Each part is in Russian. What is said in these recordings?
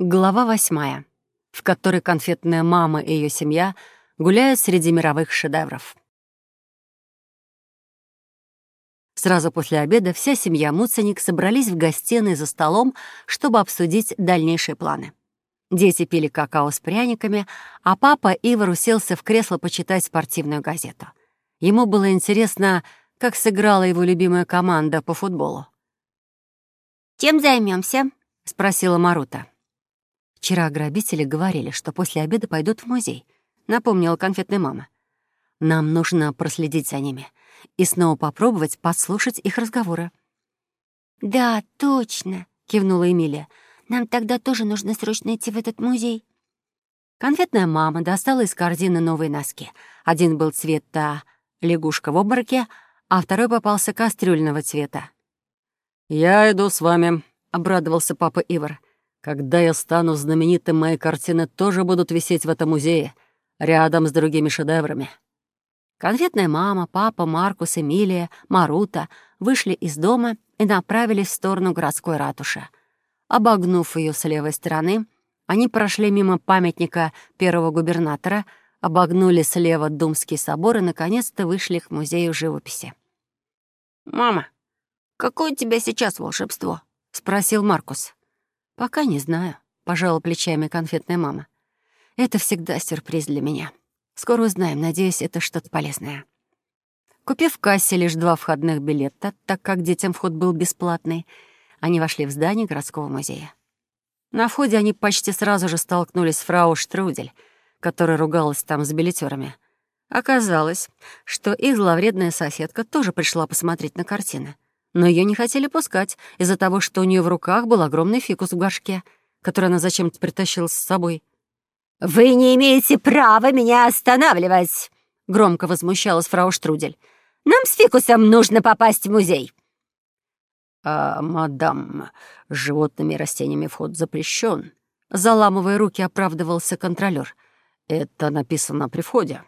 Глава восьмая, в которой конфетная мама и ее семья гуляют среди мировых шедевров. Сразу после обеда вся семья Муценик собрались в гостиной за столом, чтобы обсудить дальнейшие планы. Дети пили какао с пряниками, а папа Ивар уселся в кресло почитать спортивную газету. Ему было интересно, как сыграла его любимая команда по футболу. «Чем займемся? спросила Марута. Вчера грабители говорили, что после обеда пойдут в музей, напомнила конфетная мама. Нам нужно проследить за ними и снова попробовать подслушать их разговоры. «Да, точно», — кивнула Эмилия. «Нам тогда тоже нужно срочно идти в этот музей». Конфетная мама достала из корзины новые носки. Один был цвета лягушка в обмороке, а второй попался кастрюльного цвета. «Я иду с вами», — обрадовался папа Ивар. Когда я стану знаменитым, мои картины тоже будут висеть в этом музее, рядом с другими шедеврами. Конфетная мама, папа, Маркус, Эмилия, Марута вышли из дома и направились в сторону городской ратуши. Обогнув ее с левой стороны, они прошли мимо памятника первого губернатора, обогнули слева Думский собор и, наконец-то, вышли к музею живописи. «Мама, какое у тебя сейчас волшебство?» — спросил Маркус. «Пока не знаю», — пожала плечами конфетная мама. «Это всегда сюрприз для меня. Скоро узнаем, надеюсь, это что-то полезное». Купив в кассе лишь два входных билета, так как детям вход был бесплатный, они вошли в здание городского музея. На входе они почти сразу же столкнулись с фрау Штрудель, которая ругалась там с билетерами. Оказалось, что их зловредная соседка тоже пришла посмотреть на картины — но ее не хотели пускать из-за того, что у нее в руках был огромный фикус в горшке, который она зачем-то притащила с собой. «Вы не имеете права меня останавливать!» — громко возмущалась фрау Штрудель. «Нам с фикусом нужно попасть в музей!» «А, мадам, с животными и растениями вход запрещен», — заламывая руки, оправдывался контролер. «Это написано при входе».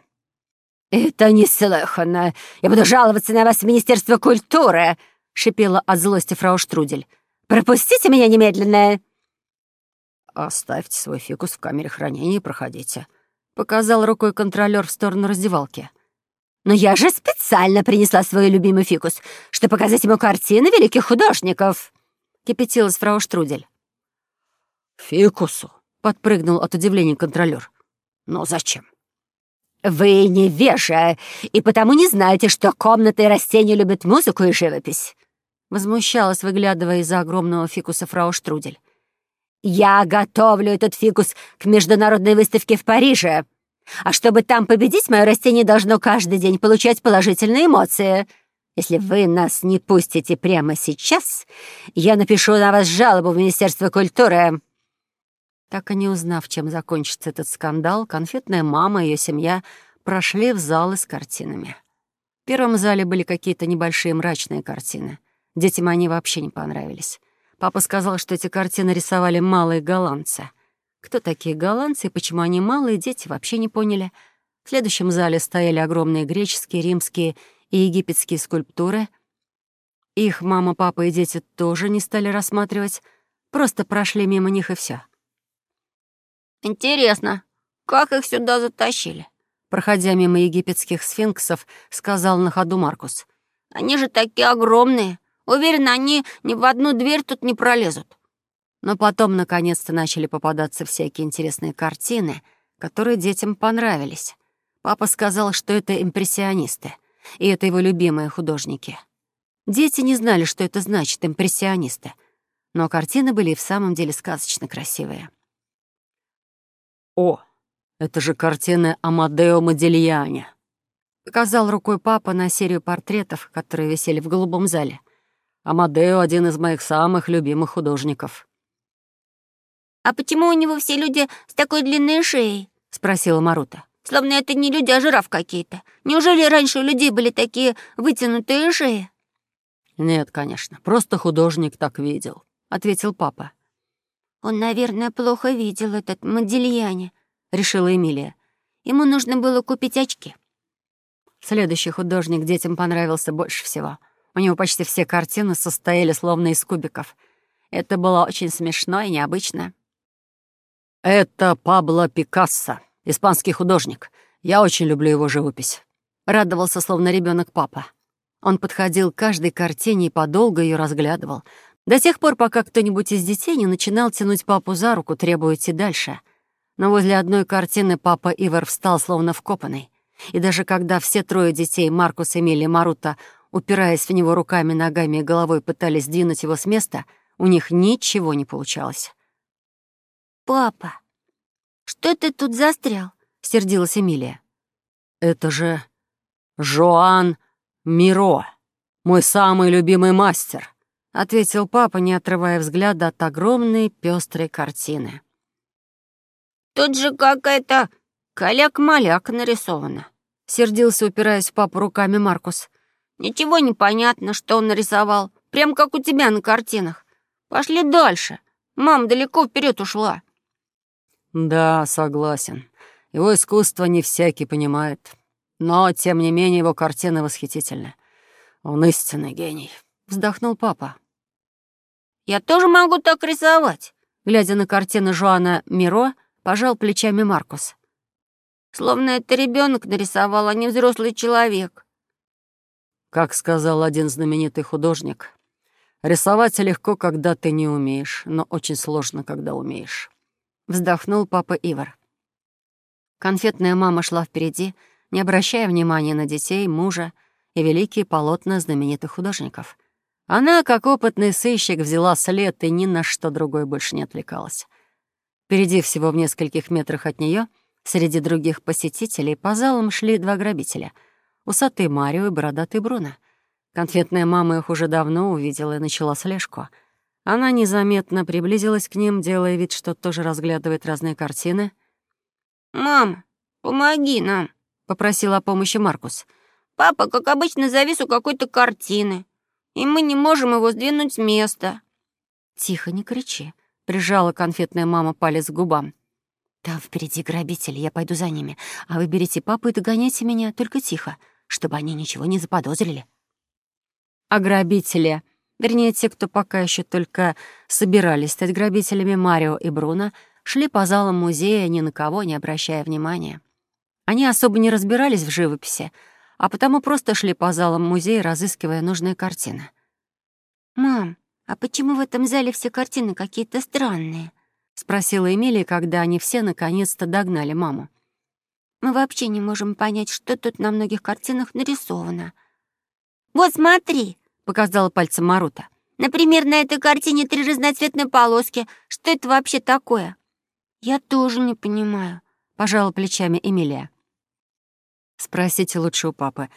«Это неслыханно! Я буду жаловаться на вас в Министерство культуры!» — шипела от злости фрау Штрудель. «Пропустите меня немедленно!» «Оставьте свой фикус в камере хранения и проходите», — показал рукой контролер в сторону раздевалки. «Но я же специально принесла свой любимый фикус, чтобы показать ему картины великих художников!» — кипятилась фрау Штрудель. «Фикусу!» — подпрыгнул от удивления контролер. «Но зачем?» «Вы невежа, и потому не знаете, что комнаты и растения любят музыку и живопись. Возмущалась, выглядывая из-за огромного фикуса фрау Штрудель. «Я готовлю этот фикус к международной выставке в Париже. А чтобы там победить, мое растение должно каждый день получать положительные эмоции. Если вы нас не пустите прямо сейчас, я напишу на вас жалобу в Министерство культуры». Так и не узнав, чем закончится этот скандал, конфетная мама и ее семья прошли в залы с картинами. В первом зале были какие-то небольшие мрачные картины — Детям они вообще не понравились. Папа сказал, что эти картины рисовали малые голландцы. Кто такие голландцы и почему они малые, дети вообще не поняли. В следующем зале стояли огромные греческие, римские и египетские скульптуры. Их мама, папа и дети тоже не стали рассматривать, просто прошли мимо них и все. «Интересно, как их сюда затащили?» Проходя мимо египетских сфинксов, сказал на ходу Маркус. «Они же такие огромные. Уверен, они ни в одну дверь тут не пролезут. Но потом, наконец-то, начали попадаться всякие интересные картины, которые детям понравились. Папа сказал, что это импрессионисты, и это его любимые художники. Дети не знали, что это значит, импрессионисты, но картины были и в самом деле сказочно красивые. «О, это же картины Амадео Модильяне!» Показал рукой папа на серию портретов, которые висели в голубом зале — Амадео — один из моих самых любимых художников». «А почему у него все люди с такой длинной шеей?» — спросила Марута. «Словно это не люди, а жираф какие-то. Неужели раньше у людей были такие вытянутые шеи?» «Нет, конечно, просто художник так видел», — ответил папа. «Он, наверное, плохо видел этот Модильяне», — решила Эмилия. «Ему нужно было купить очки». Следующий художник детям понравился больше всего — у него почти все картины состояли словно из кубиков. Это было очень смешно и необычно. «Это Пабло Пикассо, испанский художник. Я очень люблю его живопись». Радовался, словно ребенок папа. Он подходил к каждой картине и подолго ее разглядывал, до тех пор, пока кто-нибудь из детей не начинал тянуть папу за руку, требуя идти дальше. Но возле одной картины папа Ивар встал, словно вкопанный. И даже когда все трое детей, Маркус, Эмили и Марута, упираясь в него руками, ногами и головой, пытались сдвинуть его с места, у них ничего не получалось. «Папа, что ты тут застрял?» — сердилась Эмилия. «Это же Жоан Миро, мой самый любимый мастер», — ответил папа, не отрывая взгляда от огромной пестрой картины. «Тут же какая-то каляк-маляк нарисована», — сердился, упираясь в папу руками Маркус. «Ничего не понятно, что он нарисовал, прям как у тебя на картинах. Пошли дальше. Мама далеко вперед ушла». «Да, согласен. Его искусство не всякий понимает. Но, тем не менее, его картины восхитительны. Он истинный гений», — вздохнул папа. «Я тоже могу так рисовать», — глядя на картину Жуана Миро, пожал плечами Маркус. «Словно это ребенок нарисовал, а не взрослый человек». Как сказал один знаменитый художник, рисовать легко, когда ты не умеешь, но очень сложно, когда умеешь. Вздохнул папа Ивар. Конфетная мама шла впереди, не обращая внимания на детей, мужа и великие полотна знаменитых художников. Она, как опытный сыщик, взяла след и ни на что другое больше не отвлекалась. Впереди всего в нескольких метрах от нее, среди других посетителей, по залам шли два грабителя — усатый Марио и бородатый Бруно. Конфетная мама их уже давно увидела и начала слежку. Она незаметно приблизилась к ним, делая вид, что тоже разглядывает разные картины. «Мам, помоги нам», — попросила о помощи Маркус. «Папа, как обычно, завис у какой-то картины, и мы не можем его сдвинуть с места». «Тихо, не кричи», — прижала конфетная мама палец к губам. «Там впереди грабители, я пойду за ними, а вы берите папу и догоняйте меня, только тихо, чтобы они ничего не заподозрили». А грабители, вернее, те, кто пока еще только собирались стать грабителями Марио и Бруно, шли по залам музея, ни на кого не обращая внимания. Они особо не разбирались в живописи, а потому просто шли по залам музея, разыскивая нужные картины. «Мам, а почему в этом зале все картины какие-то странные?» — спросила Эмилия, когда они все наконец-то догнали маму. «Мы вообще не можем понять, что тут на многих картинах нарисовано». «Вот смотри!» — показала пальцем Марута. «Например, на этой картине три разноцветные полоски. Что это вообще такое?» «Я тоже не понимаю», — пожала плечами Эмилия. «Спросите лучше у папы.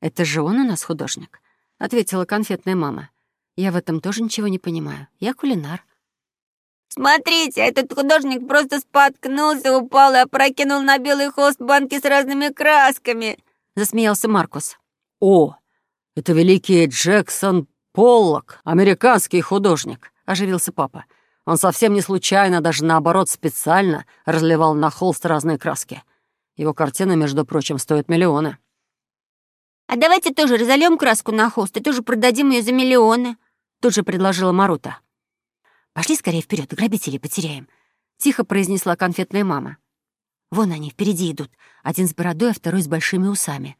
Это же он у нас художник?» — ответила конфетная мама. «Я в этом тоже ничего не понимаю. Я кулинар». «Смотрите, этот художник просто споткнулся, упал и опрокинул на белый холст банки с разными красками», — засмеялся Маркус. «О, это великий Джексон Поллок, американский художник», — оживился папа. Он совсем не случайно, даже наоборот, специально разливал на холст разные краски. Его картина, между прочим, стоит миллионы. «А давайте тоже разольем краску на холст и тоже продадим ее за миллионы», — тут же предложила Марута. «Пошли скорее вперед, грабителей потеряем», — тихо произнесла конфетная мама. «Вон они, впереди идут. Один с бородой, а второй с большими усами».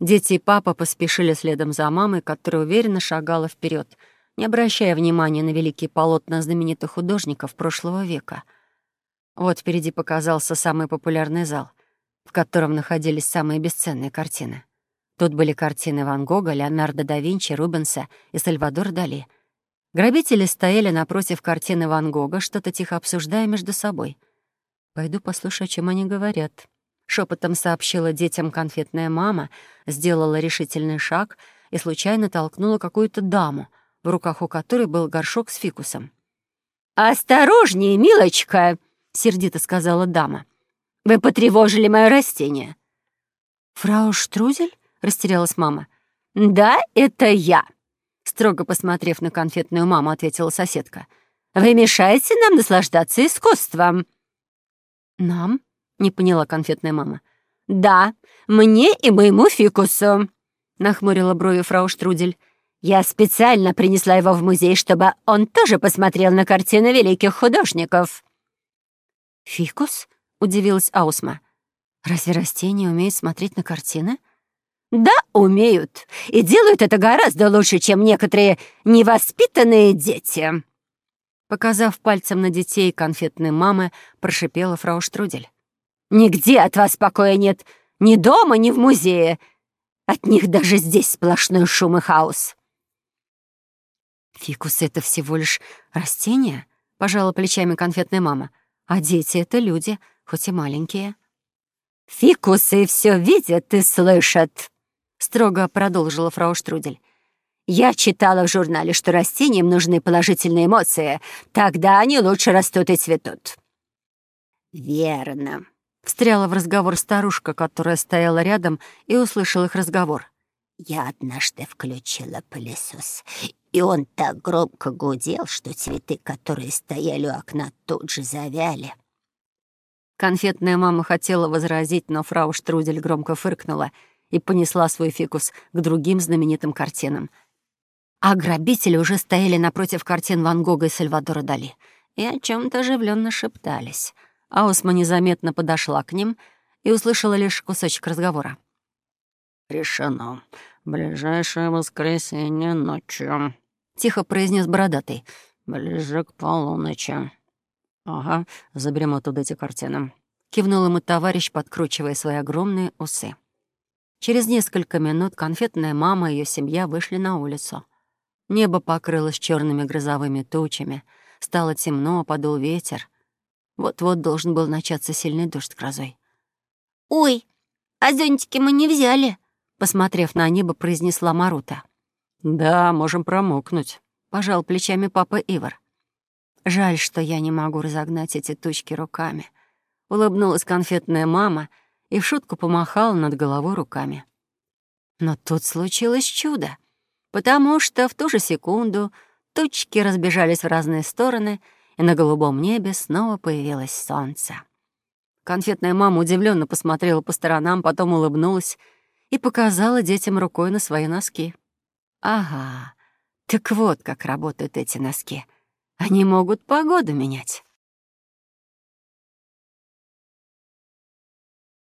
Дети и папа поспешили следом за мамой, которая уверенно шагала вперед — не обращая внимания на великие полотна знаменитых художников прошлого века. Вот впереди показался самый популярный зал, в котором находились самые бесценные картины. Тут были картины Ван Гога, Леонардо да Винчи, Рубенса и Сальвадор Дали. Грабители стояли напротив картины Ван Гога, что-то тихо обсуждая между собой. «Пойду послушаю, о чем они говорят», — шепотом сообщила детям конфетная мама, сделала решительный шаг и случайно толкнула какую-то даму — в руках у которой был горшок с фикусом. «Осторожнее, милочка!» — сердито сказала дама. «Вы потревожили мое растение». «Фрау Штрузель?» — растерялась мама. «Да, это я», — строго посмотрев на конфетную маму, ответила соседка. «Вы мешаете нам наслаждаться искусством». «Нам?» — не поняла конфетная мама. «Да, мне и моему фикусу», — нахмурила брови фрау Штрудель. Я специально принесла его в музей, чтобы он тоже посмотрел на картины великих художников». «Фикус?» — удивилась Аусма. «Разве растения умеют смотреть на картины?» «Да, умеют. И делают это гораздо лучше, чем некоторые невоспитанные дети». Показав пальцем на детей конфетной мамы, прошипела фрау Штрудель. «Нигде от вас покоя нет. Ни дома, ни в музее. От них даже здесь сплошной шум и хаос». «Фикусы — это всего лишь растения?» — пожала плечами конфетная мама. «А дети — это люди, хоть и маленькие». «Фикусы все видят и слышат», — строго продолжила фрау Штрудель. «Я читала в журнале, что растениям нужны положительные эмоции. Тогда они лучше растут и цветут». «Верно», — встряла в разговор старушка, которая стояла рядом и услышала их разговор. «Я однажды включила пылесос, и он так громко гудел, что цветы, которые стояли у окна, тут же завяли». Конфетная мама хотела возразить, но фрау Штрудель громко фыркнула и понесла свой фикус к другим знаменитым картинам. А грабители уже стояли напротив картин Ван Гога и Сальвадора Дали и о чем то оживленно шептались. Аусма незаметно подошла к ним и услышала лишь кусочек разговора. «Решено. Ближайшее воскресенье ночью», — тихо произнес бородатый. «Ближе к полуночи». «Ага, заберем оттуда эти картины», — кивнул ему товарищ, подкручивая свои огромные усы. Через несколько минут конфетная мама и ее семья вышли на улицу. Небо покрылось черными грозовыми тучами, стало темно, подул ветер. Вот-вот должен был начаться сильный дождь с грозой. «Ой, а зонтики мы не взяли», — посмотрев на небо, произнесла Марута. «Да, можем промокнуть», — пожал плечами папа Ивар. Жаль, что я не могу разогнать эти тучки руками. Улыбнулась конфетная мама и в шутку помахала над головой руками. Но тут случилось чудо, потому что в ту же секунду тучки разбежались в разные стороны, и на голубом небе снова появилось солнце. Конфетная мама удивленно посмотрела по сторонам, потом улыбнулась и показала детям рукой на свои носки. «Ага, так вот как работают эти носки. Они могут погоду менять.